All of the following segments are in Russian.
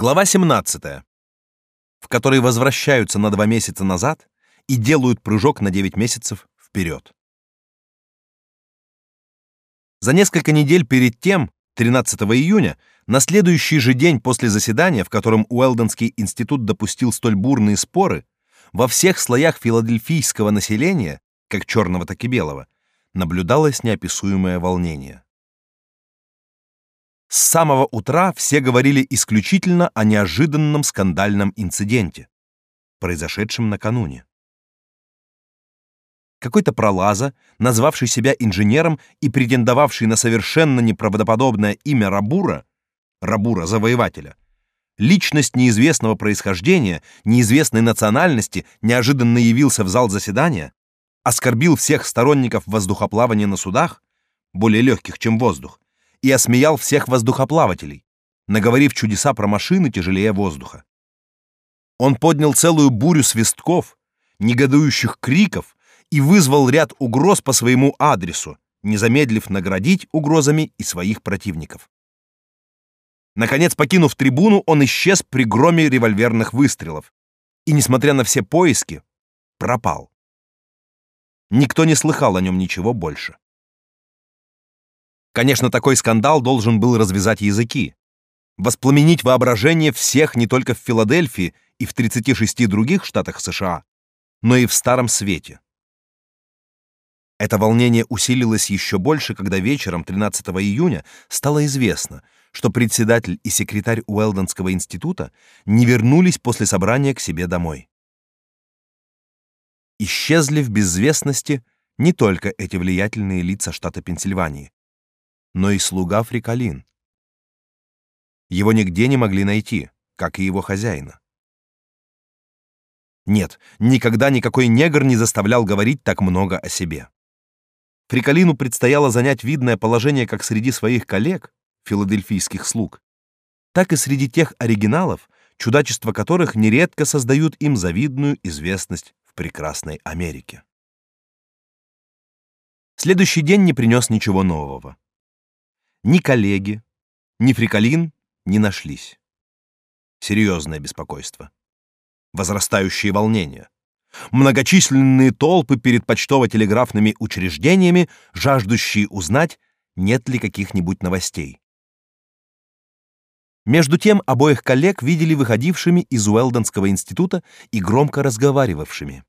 Глава 17, в которой возвращаются на два месяца назад и делают прыжок на 9 месяцев вперед. За несколько недель перед тем, 13 июня, на следующий же день после заседания, в котором Уэлденский институт допустил столь бурные споры, во всех слоях филадельфийского населения, как черного, так и белого, наблюдалось неописуемое волнение. С самого утра все говорили исключительно о неожиданном скандальном инциденте, произошедшем накануне. Какой-то пролаза, назвавший себя инженером и претендовавший на совершенно неправдоподобное имя Рабура, Рабура-завоевателя, личность неизвестного происхождения, неизвестной национальности, неожиданно явился в зал заседания, оскорбил всех сторонников воздухоплавания на судах, более легких, чем воздух, и осмеял всех воздухоплавателей, наговорив чудеса про машины тяжелее воздуха. Он поднял целую бурю свистков, негодующих криков и вызвал ряд угроз по своему адресу, не замедлив наградить угрозами и своих противников. Наконец, покинув трибуну, он исчез при громе револьверных выстрелов и, несмотря на все поиски, пропал. Никто не слыхал о нем ничего больше. Конечно, такой скандал должен был развязать языки, воспламенить воображение всех не только в Филадельфии и в 36 других штатах США, но и в Старом Свете. Это волнение усилилось еще больше, когда вечером 13 июня стало известно, что председатель и секретарь Уэлдонского института не вернулись после собрания к себе домой. Исчезли в безвестности не только эти влиятельные лица штата Пенсильвании, но и слуга Фрикалин. Его нигде не могли найти, как и его хозяина. Нет, никогда никакой негр не заставлял говорить так много о себе. Фрикалину предстояло занять видное положение как среди своих коллег, филадельфийских слуг, так и среди тех оригиналов, чудачества которых нередко создают им завидную известность в прекрасной Америке. Следующий день не принес ничего нового. Ни коллеги, ни Фрикалин не нашлись. Серьезное беспокойство. Возрастающие волнения. Многочисленные толпы перед почтово-телеграфными учреждениями, жаждущие узнать, нет ли каких-нибудь новостей. Между тем обоих коллег видели выходившими из Уэлдонского института и громко разговаривавшими.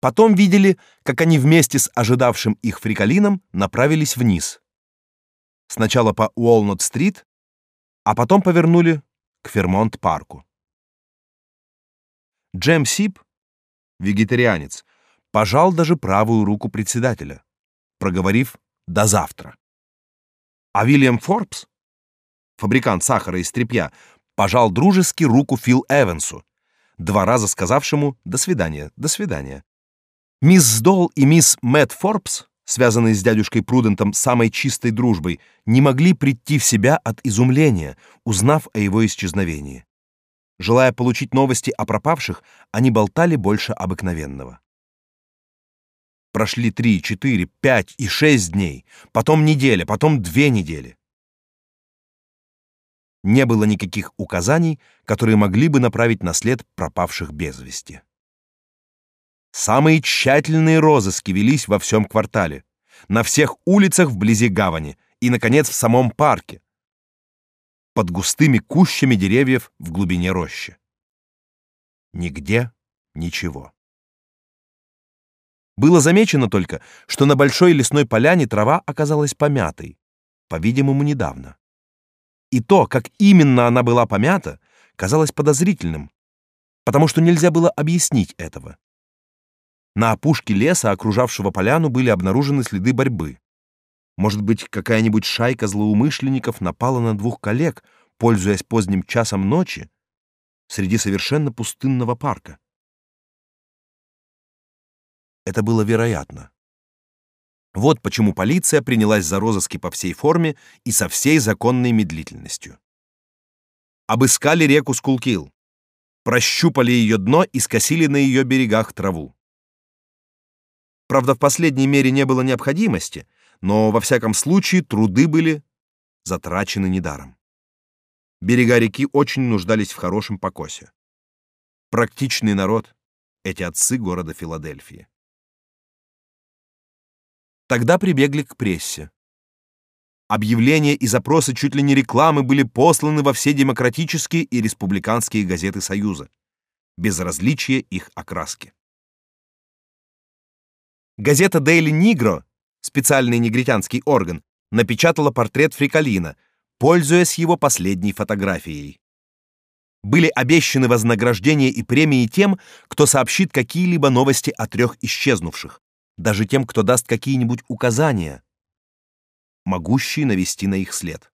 Потом видели, как они вместе с ожидавшим их фрикалином направились вниз, Сначала по Уолнут-стрит, а потом повернули к Фермонт-парку. Джем Сип, вегетарианец, пожал даже правую руку председателя, проговорив «до завтра». А Вильям Форбс, фабрикант сахара из тряпья, пожал дружески руку Фил Эвансу, два раза сказавшему «до свидания, до свидания». Мисс Долл и мисс Мэтт Форбс связанные с дядюшкой Прудентом самой чистой дружбой, не могли прийти в себя от изумления, узнав о его исчезновении. Желая получить новости о пропавших, они болтали больше обыкновенного. Прошли три, четыре, пять и шесть дней, потом неделя, потом две недели. Не было никаких указаний, которые могли бы направить на след пропавших без вести. Самые тщательные розыски велись во всем квартале, на всех улицах вблизи гавани и, наконец, в самом парке, под густыми кущами деревьев в глубине рощи. Нигде ничего. Было замечено только, что на большой лесной поляне трава оказалась помятой, по-видимому, недавно. И то, как именно она была помята, казалось подозрительным, потому что нельзя было объяснить этого. На опушке леса, окружавшего поляну, были обнаружены следы борьбы. Может быть, какая-нибудь шайка злоумышленников напала на двух коллег, пользуясь поздним часом ночи, среди совершенно пустынного парка. Это было вероятно. Вот почему полиция принялась за розыски по всей форме и со всей законной медлительностью. Обыскали реку Скулкил, прощупали ее дно и скосили на ее берегах траву. Правда, в последней мере не было необходимости, но во всяком случае труды были затрачены недаром. берега реки очень нуждались в хорошем покосе. Практичный народ — эти отцы города Филадельфии. Тогда прибегли к прессе. Объявления и запросы чуть ли не рекламы были посланы во все демократические и республиканские газеты Союза, без различия их окраски. Газета Daily Negro, специальный негритянский орган, напечатала портрет Фрикалина, пользуясь его последней фотографией. Были обещаны вознаграждения и премии тем, кто сообщит какие-либо новости о трех исчезнувших, даже тем, кто даст какие-нибудь указания, могущие навести на их след.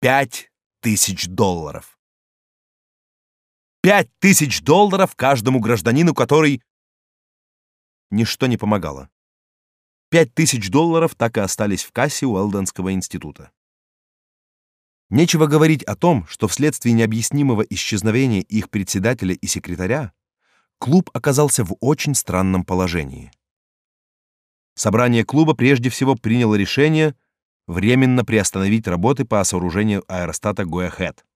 Пять тысяч долларов. Пять тысяч долларов каждому гражданину, который... Ничто не помогало. Пять тысяч долларов так и остались в кассе Уэлденского института. Нечего говорить о том, что вследствие необъяснимого исчезновения их председателя и секретаря клуб оказался в очень странном положении. Собрание клуба прежде всего приняло решение временно приостановить работы по сооружению аэростата Гояхэт,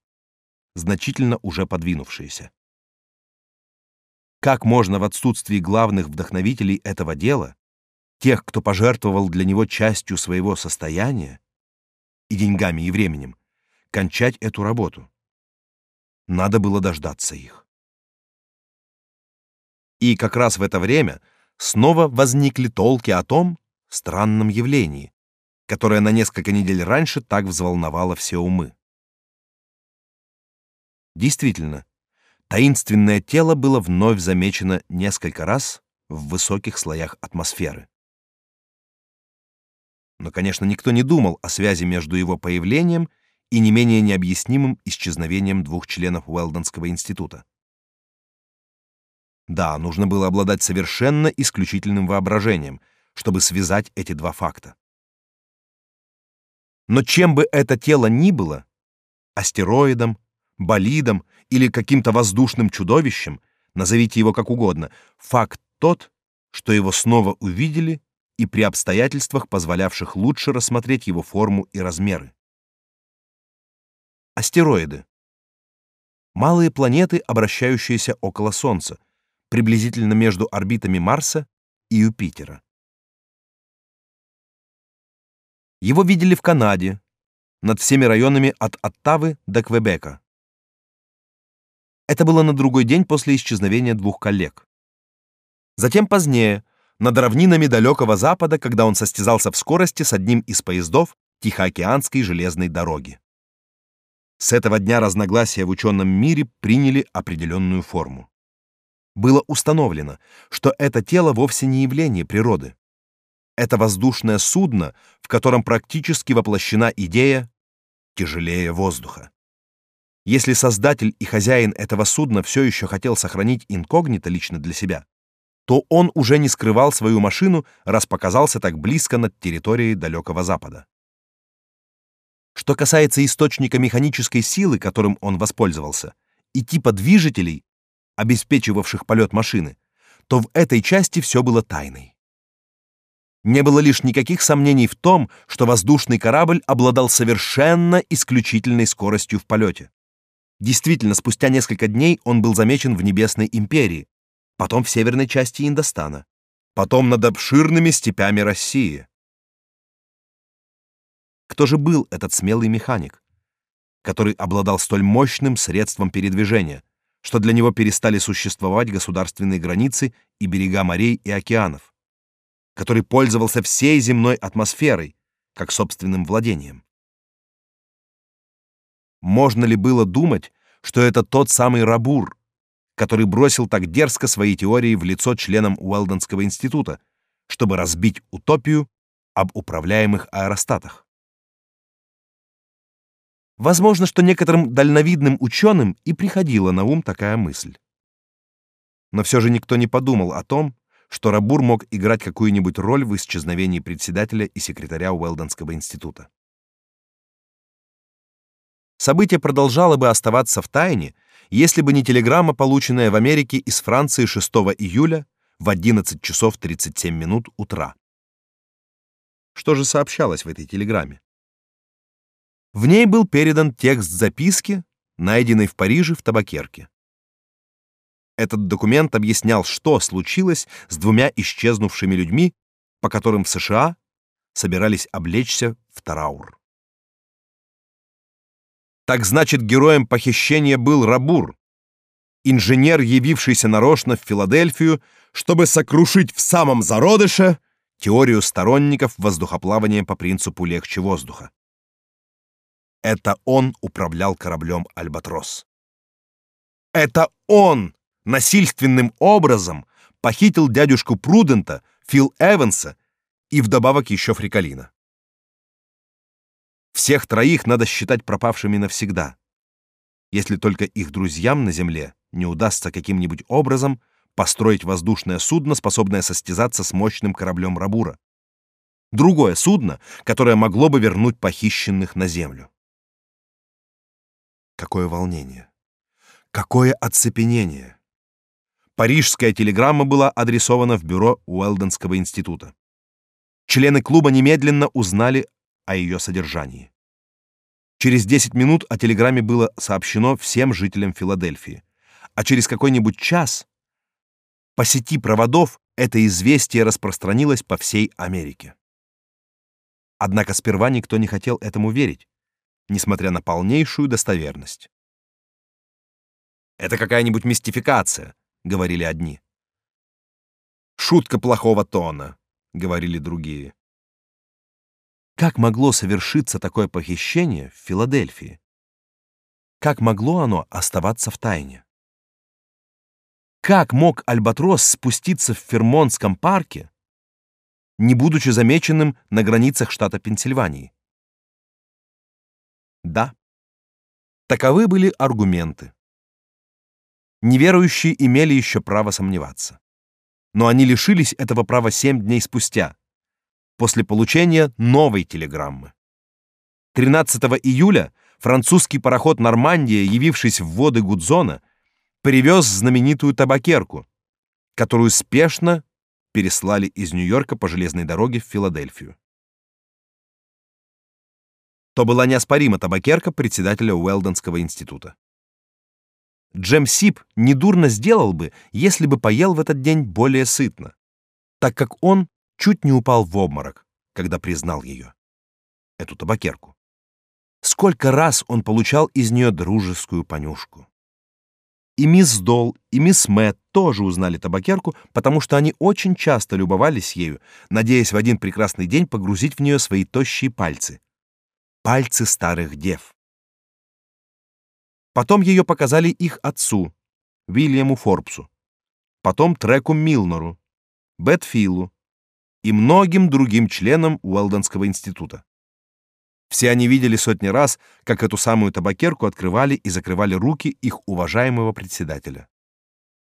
значительно уже подвинувшиеся. Как можно в отсутствии главных вдохновителей этого дела, тех, кто пожертвовал для него частью своего состояния и деньгами, и временем, кончать эту работу? Надо было дождаться их. И как раз в это время снова возникли толки о том странном явлении, которое на несколько недель раньше так взволновало все умы. Действительно, таинственное тело было вновь замечено несколько раз в высоких слоях атмосферы. Но, конечно, никто не думал о связи между его появлением и не менее необъяснимым исчезновением двух членов Уэлдонского института. Да, нужно было обладать совершенно исключительным воображением, чтобы связать эти два факта. Но чем бы это тело ни было, астероидом, болидом или каким-то воздушным чудовищем, назовите его как угодно, факт тот, что его снова увидели и при обстоятельствах, позволявших лучше рассмотреть его форму и размеры. Астероиды. Малые планеты, обращающиеся около Солнца, приблизительно между орбитами Марса и Юпитера. Его видели в Канаде, над всеми районами от Оттавы до Квебека. Это было на другой день после исчезновения двух коллег. Затем позднее, над равнинами далекого запада, когда он состязался в скорости с одним из поездов Тихоокеанской железной дороги. С этого дня разногласия в ученом мире приняли определенную форму было установлено, что это тело вовсе не явление природы. Это воздушное судно, в котором практически воплощена идея тяжелее воздуха. Если создатель и хозяин этого судна все еще хотел сохранить инкогнито лично для себя, то он уже не скрывал свою машину, раз показался так близко над территорией далекого запада. Что касается источника механической силы, которым он воспользовался, и типа движителей, обеспечивавших полет машины, то в этой части все было тайной. Не было лишь никаких сомнений в том, что воздушный корабль обладал совершенно исключительной скоростью в полете. Действительно, спустя несколько дней он был замечен в Небесной империи, потом в северной части Индостана, потом над обширными степями России. Кто же был этот смелый механик, который обладал столь мощным средством передвижения, что для него перестали существовать государственные границы и берега морей и океанов, который пользовался всей земной атмосферой, как собственным владением. Можно ли было думать, что это тот самый Рабур, который бросил так дерзко свои теории в лицо членам Уэлдонского института, чтобы разбить утопию об управляемых аэростатах? Возможно, что некоторым дальновидным ученым и приходила на ум такая мысль. Но все же никто не подумал о том, что Рабур мог играть какую-нибудь роль в исчезновении председателя и секретаря Уэлдонского института. Событие продолжало бы оставаться в тайне, если бы не телеграмма, полученная в Америке из Франции 6 июля в 11 часов 37 минут утра. Что же сообщалось в этой телеграмме? В ней был передан текст записки, найденной в Париже в табакерке. Этот документ объяснял, что случилось с двумя исчезнувшими людьми, по которым в США собирались облечься в траур. Так значит, героем похищения был Рабур, инженер, явившийся нарочно в Филадельфию, чтобы сокрушить в самом зародыше теорию сторонников воздухоплавания по принципу легче воздуха. Это он управлял кораблем Альбатрос. Это он насильственным образом похитил дядюшку Прудента, Фил Эванса и вдобавок еще Фрикалина. Всех троих надо считать пропавшими навсегда, если только их друзьям на земле не удастся каким-нибудь образом построить воздушное судно, способное состязаться с мощным кораблем Рабура. Другое судно, которое могло бы вернуть похищенных на землю. Какое волнение! Какое оцепенение! Парижская телеграмма была адресована в бюро Уэлденского института. Члены клуба немедленно узнали о ее содержании. Через 10 минут о телеграмме было сообщено всем жителям Филадельфии, а через какой-нибудь час по сети проводов это известие распространилось по всей Америке. Однако сперва никто не хотел этому верить, несмотря на полнейшую достоверность. Это какая-нибудь мистификация, говорили одни. Шутка плохого тона, говорили другие. Как могло совершиться такое похищение в Филадельфии? Как могло оно оставаться в тайне? Как мог альбатрос спуститься в Фермонтском парке, не будучи замеченным на границах штата Пенсильвании? Да. Таковы были аргументы. Неверующие имели еще право сомневаться. Но они лишились этого права семь дней спустя, после получения новой телеграммы. 13 июля французский пароход «Нормандия», явившись в воды Гудзона, привез знаменитую табакерку, которую спешно переслали из Нью-Йорка по железной дороге в Филадельфию. То была неоспорима табакерка председателя Уэлдонского института. Джем Сип недурно сделал бы, если бы поел в этот день более сытно, так как он чуть не упал в обморок, когда признал ее, эту табакерку. Сколько раз он получал из нее дружескую понюшку. И мисс Дол, и мисс Мэтт тоже узнали табакерку, потому что они очень часто любовались ею, надеясь в один прекрасный день погрузить в нее свои тощие пальцы. Пальцы старых дев. Потом ее показали их отцу, Вильяму Форбсу, потом Треку Милнеру, Бетфилу и многим другим членам Уэлдонского института. Все они видели сотни раз, как эту самую табакерку открывали и закрывали руки их уважаемого председателя.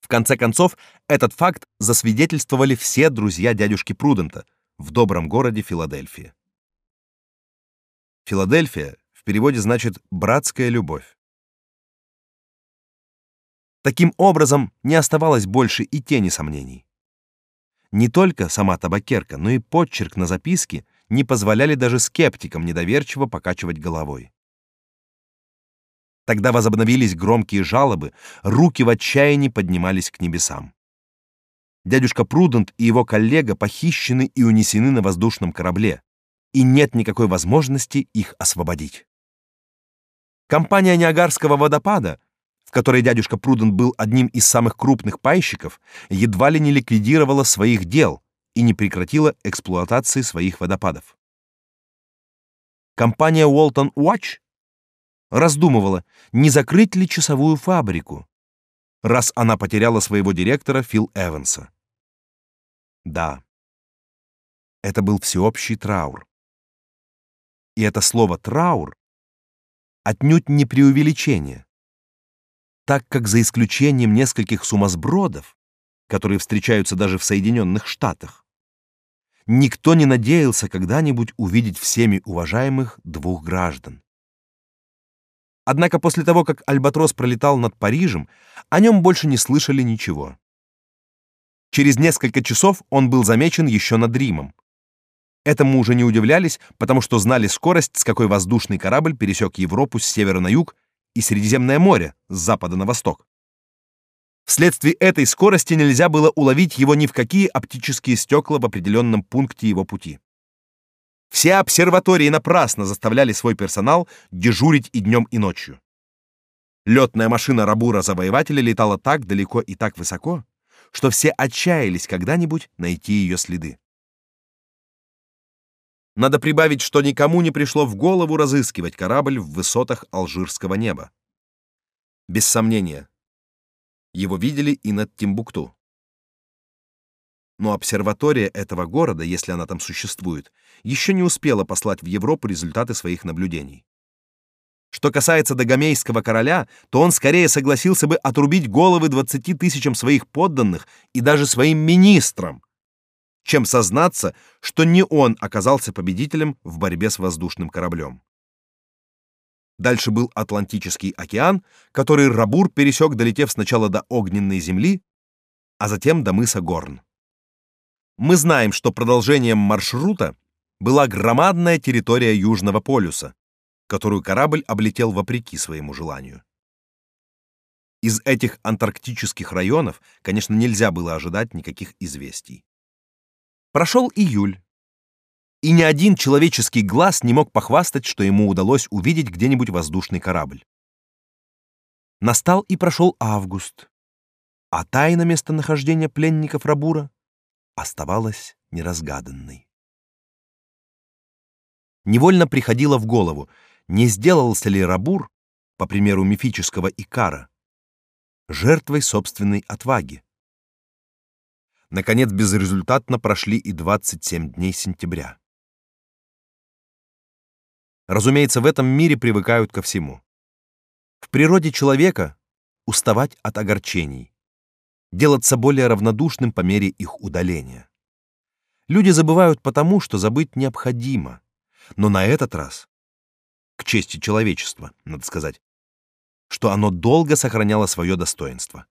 В конце концов, этот факт засвидетельствовали все друзья дядюшки Прудента в добром городе Филадельфия. Филадельфия в переводе значит «братская любовь». Таким образом, не оставалось больше и тени сомнений. Не только сама табакерка, но и подчерк на записке не позволяли даже скептикам недоверчиво покачивать головой. Тогда возобновились громкие жалобы, руки в отчаянии поднимались к небесам. Дядюшка Прудент и его коллега похищены и унесены на воздушном корабле, и нет никакой возможности их освободить. Компания Ниагарского водопада в которой дядюшка Пруден был одним из самых крупных пайщиков, едва ли не ликвидировала своих дел и не прекратила эксплуатации своих водопадов. Компания Walton Watch раздумывала, не закрыть ли часовую фабрику, раз она потеряла своего директора Фил Эванса. Да, это был всеобщий траур. И это слово «траур» отнюдь не преувеличение так как за исключением нескольких сумасбродов, которые встречаются даже в Соединенных Штатах, никто не надеялся когда-нибудь увидеть всеми уважаемых двух граждан. Однако после того, как Альбатрос пролетал над Парижем, о нем больше не слышали ничего. Через несколько часов он был замечен еще над Римом. Этому уже не удивлялись, потому что знали скорость, с какой воздушный корабль пересек Европу с севера на юг и Средиземное море с запада на восток. Вследствие этой скорости нельзя было уловить его ни в какие оптические стекла в определенном пункте его пути. Все обсерватории напрасно заставляли свой персонал дежурить и днем, и ночью. Летная машина Рабура-завоевателя летала так далеко и так высоко, что все отчаялись когда-нибудь найти ее следы. Надо прибавить, что никому не пришло в голову разыскивать корабль в высотах алжирского неба. Без сомнения, его видели и над Тимбукту. Но обсерватория этого города, если она там существует, еще не успела послать в Европу результаты своих наблюдений. Что касается Дагомейского короля, то он скорее согласился бы отрубить головы двадцати тысячам своих подданных и даже своим министрам, чем сознаться, что не он оказался победителем в борьбе с воздушным кораблем. Дальше был Атлантический океан, который Рабур пересек, долетев сначала до огненной земли, а затем до мыса Горн. Мы знаем, что продолжением маршрута была громадная территория Южного полюса, которую корабль облетел вопреки своему желанию. Из этих антарктических районов, конечно, нельзя было ожидать никаких известий. Прошел июль, и ни один человеческий глаз не мог похвастать, что ему удалось увидеть где-нибудь воздушный корабль. Настал и прошел август, а тайна местонахождения пленников Рабура оставалась неразгаданной. Невольно приходило в голову, не сделался ли Рабур, по примеру мифического Икара, жертвой собственной отваги. Наконец, безрезультатно прошли и 27 дней сентября. Разумеется, в этом мире привыкают ко всему. В природе человека уставать от огорчений, делаться более равнодушным по мере их удаления. Люди забывают потому, что забыть необходимо. Но на этот раз, к чести человечества, надо сказать, что оно долго сохраняло свое достоинство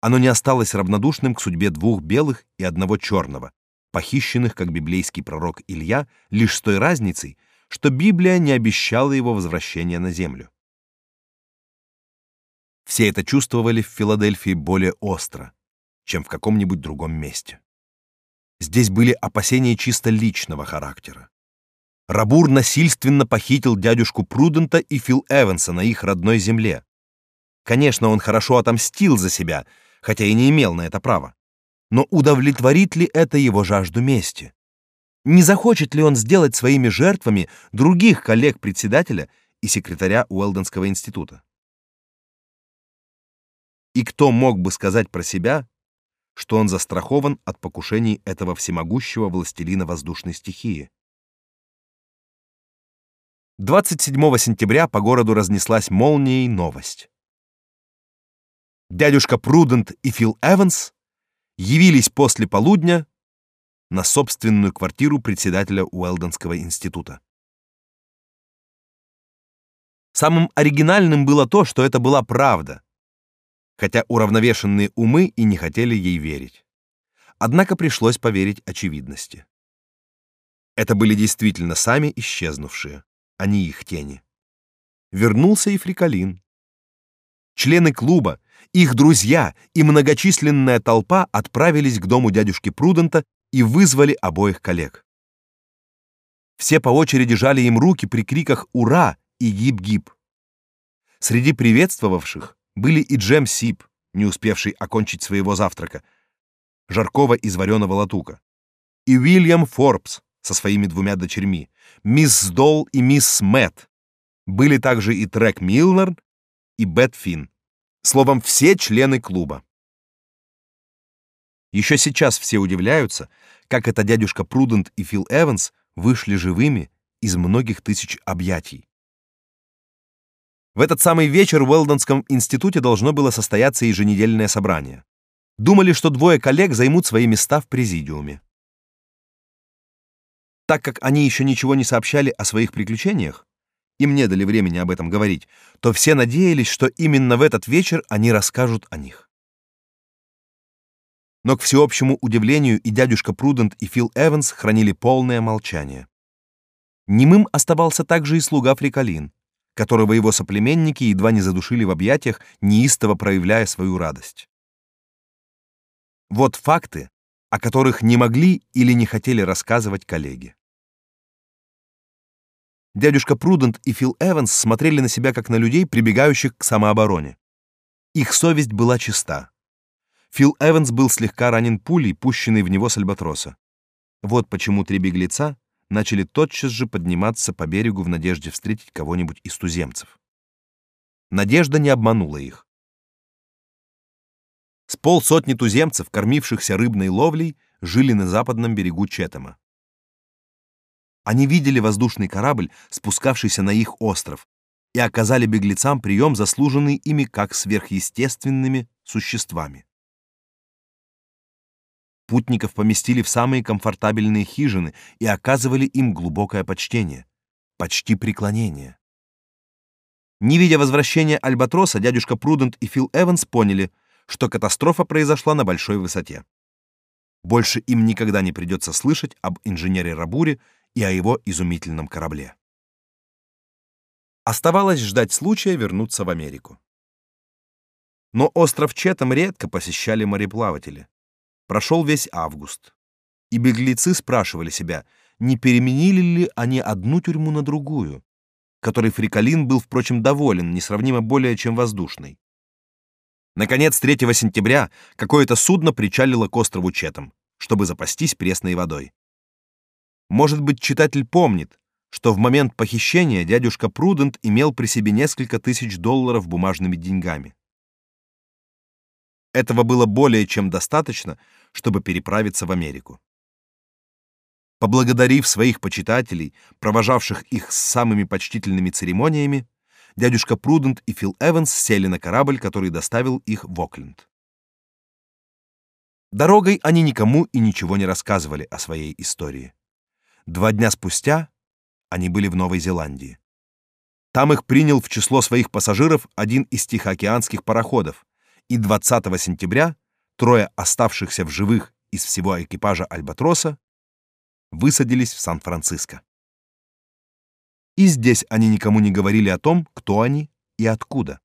оно не осталось равнодушным к судьбе двух белых и одного черного, похищенных, как библейский пророк Илья, лишь с той разницей, что Библия не обещала его возвращения на землю. Все это чувствовали в Филадельфии более остро, чем в каком-нибудь другом месте. Здесь были опасения чисто личного характера. Рабур насильственно похитил дядюшку Прудента и Фил Эванса на их родной земле. Конечно, он хорошо отомстил за себя — хотя и не имел на это права. Но удовлетворит ли это его жажду мести? Не захочет ли он сделать своими жертвами других коллег председателя и секретаря Уэлденского института? И кто мог бы сказать про себя, что он застрахован от покушений этого всемогущего властелина воздушной стихии? 27 сентября по городу разнеслась молнией новость дядюшка Прудент и Фил Эванс явились после полудня на собственную квартиру председателя Уэлденского института. Самым оригинальным было то, что это была правда, хотя уравновешенные умы и не хотели ей верить. Однако пришлось поверить очевидности. Это были действительно сами исчезнувшие, а не их тени. Вернулся и Фрикалин. Члены клуба, их друзья и многочисленная толпа отправились к дому дядюшки Прудента и вызвали обоих коллег. Все по очереди жали им руки при криках «Ура!» и «Гиб-гиб!». Среди приветствовавших были и Джем Сип, не успевший окончить своего завтрака, жаркого из вареного латука, и Уильям Форбс со своими двумя дочерьми, мисс Долл и мисс Мэтт. Были также и Трек Милнер и Бет Финн. Словом, все члены клуба. Еще сейчас все удивляются, как это дядюшка Прудент и Фил Эванс вышли живыми из многих тысяч объятий. В этот самый вечер в Уэлдонском институте должно было состояться еженедельное собрание. Думали, что двое коллег займут свои места в президиуме. Так как они еще ничего не сообщали о своих приключениях, им не дали времени об этом говорить, то все надеялись, что именно в этот вечер они расскажут о них. но к всеобщему удивлению и дядюшка Прудент, и Фил Эванс хранили полное молчание. Немым оставался также и слуга Фрикалин, которого его соплеменники едва не задушили в объятиях, неистово проявляя свою радость. Вот факты, о которых не могли или не хотели рассказывать коллеги. Дядюшка Прудент и Фил Эванс смотрели на себя как на людей, прибегающих к самообороне. Их совесть была чиста. Фил Эванс был слегка ранен пулей, пущенной в него с альбатроса. Вот почему три беглеца начали тотчас же подниматься по берегу в надежде встретить кого-нибудь из туземцев. Надежда не обманула их. С полсотни туземцев, кормившихся рыбной ловлей, жили на западном берегу Четема. Они видели воздушный корабль, спускавшийся на их остров, и оказали беглецам прием, заслуженный ими как сверхъестественными существами. Путников поместили в самые комфортабельные хижины и оказывали им глубокое почтение, почти преклонение. Не видя возвращения Альбатроса, дядюшка Прудент и Фил Эванс поняли, что катастрофа произошла на большой высоте. Больше им никогда не придется слышать об инженере Рабуре и о его изумительном корабле. Оставалось ждать случая вернуться в Америку. Но остров Четом редко посещали мореплаватели. Прошел весь август, и беглецы спрашивали себя, не переменили ли они одну тюрьму на другую, которой Фрикалин был, впрочем, доволен, несравнимо более чем воздушной. Наконец, 3 сентября какое-то судно причалило к острову Четом, чтобы запастись пресной водой. Может быть, читатель помнит, что в момент похищения дядюшка Прудент имел при себе несколько тысяч долларов бумажными деньгами. Этого было более чем достаточно, чтобы переправиться в Америку. Поблагодарив своих почитателей, провожавших их с самыми почтительными церемониями, дядюшка Прудент и Фил Эванс сели на корабль, который доставил их в Окленд. Дорогой они никому и ничего не рассказывали о своей истории. Два дня спустя они были в Новой Зеландии. Там их принял в число своих пассажиров один из тихоокеанских пароходов, и 20 сентября трое оставшихся в живых из всего экипажа Альбатроса высадились в Сан-Франциско. И здесь они никому не говорили о том, кто они и откуда.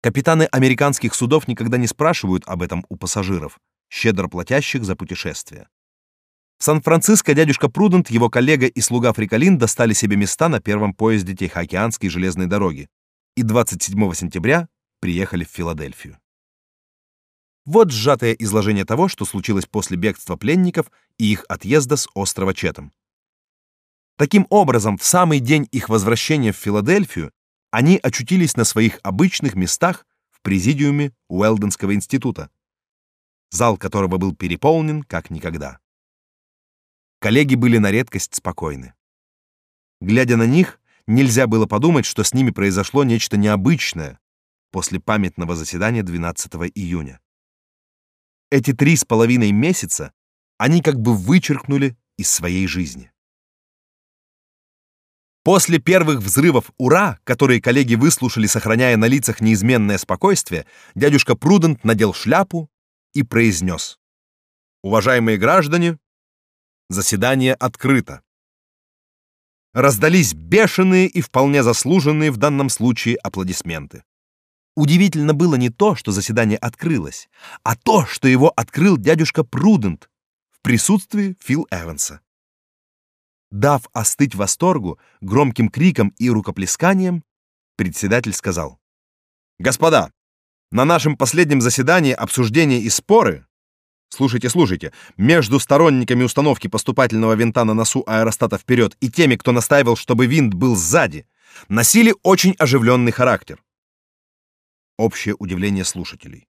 Капитаны американских судов никогда не спрашивают об этом у пассажиров, щедро платящих за путешествие. Сан-Франциско дядюшка Прудент, его коллега и слуга Фрикалин достали себе места на первом поезде Тихоокеанской железной дороги и 27 сентября приехали в Филадельфию. Вот сжатое изложение того, что случилось после бегства пленников и их отъезда с острова Четом. Таким образом, в самый день их возвращения в Филадельфию они очутились на своих обычных местах в президиуме Уэлденского института, зал которого был переполнен как никогда. Коллеги были на редкость спокойны. Глядя на них, нельзя было подумать, что с ними произошло нечто необычное после памятного заседания 12 июня. Эти три с половиной месяца они как бы вычеркнули из своей жизни. После первых взрывов «Ура!», которые коллеги выслушали, сохраняя на лицах неизменное спокойствие, дядюшка Прудент надел шляпу и произнес. «Уважаемые граждане, Заседание открыто. Раздались бешеные и вполне заслуженные в данном случае аплодисменты. Удивительно было не то, что заседание открылось, а то, что его открыл дядюшка Прудент в присутствии Фил Эванса. Дав остыть восторгу громким криком и рукоплесканием, председатель сказал: "Господа, на нашем последнем заседании обсуждения и споры Слушайте, слушайте. Между сторонниками установки поступательного винта на носу аэростата вперед и теми, кто настаивал, чтобы винт был сзади, носили очень оживленный характер. Общее удивление слушателей.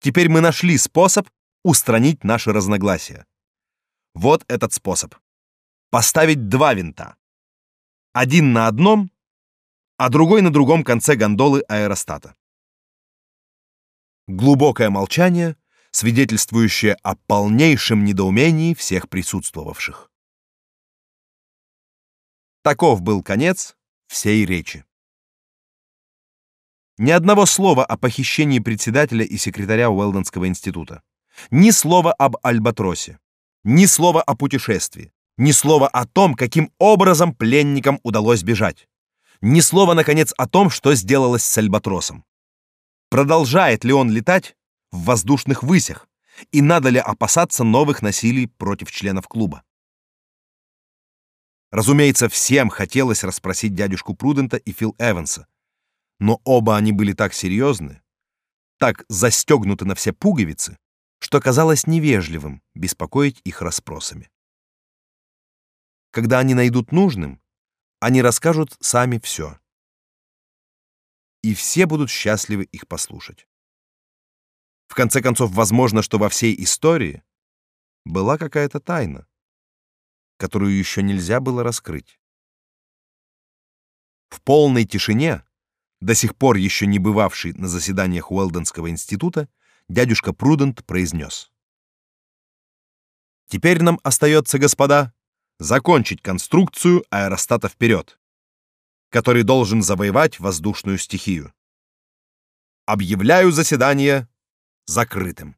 Теперь мы нашли способ устранить наши разногласия. Вот этот способ. Поставить два винта. Один на одном, а другой на другом конце гондолы аэростата. Глубокое молчание — свидетельствующее о полнейшем недоумении всех присутствовавших. Таков был конец всей речи. Ни одного слова о похищении председателя и секретаря Уэлдонского института. Ни слова об альбатросе, ни слова о путешествии, ни слова о том, каким образом пленникам удалось бежать. Ни слова наконец о том, что сделалось с альбатросом. Продолжает ли он летать в воздушных высях и надо ли опасаться новых насилий против членов клуба? Разумеется, всем хотелось расспросить дядюшку Прудента и Фил Эванса, но оба они были так серьезны, так застегнуты на все пуговицы, что казалось невежливым беспокоить их расспросами. Когда они найдут нужным, они расскажут сами все. И все будут счастливы их послушать. В конце концов, возможно, что во всей истории была какая-то тайна, которую еще нельзя было раскрыть. В полной тишине, до сих пор еще не бывавший на заседаниях Уэлденского института, дядюшка Прудент произнес. «Теперь нам остается, господа, закончить конструкцию аэростата вперед, который должен завоевать воздушную стихию. Объявляю заседание закрытым.